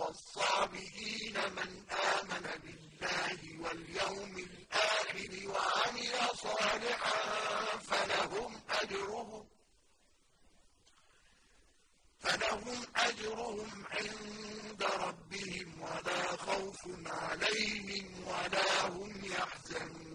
وَالصَّابِئِينَ مَنْ آمَنَ بِاللَّهِ وَالْيَوْمِ الْآخِرِ وَعَمِلَ صَالِحًا فَلَهُمْ أَجْرُهُمْ عِندَ رَبِّهِمْ وَلَا خَوْفٌ عَلَيْهِمْ وَلَا هُمْ يَحْزَنُونَ.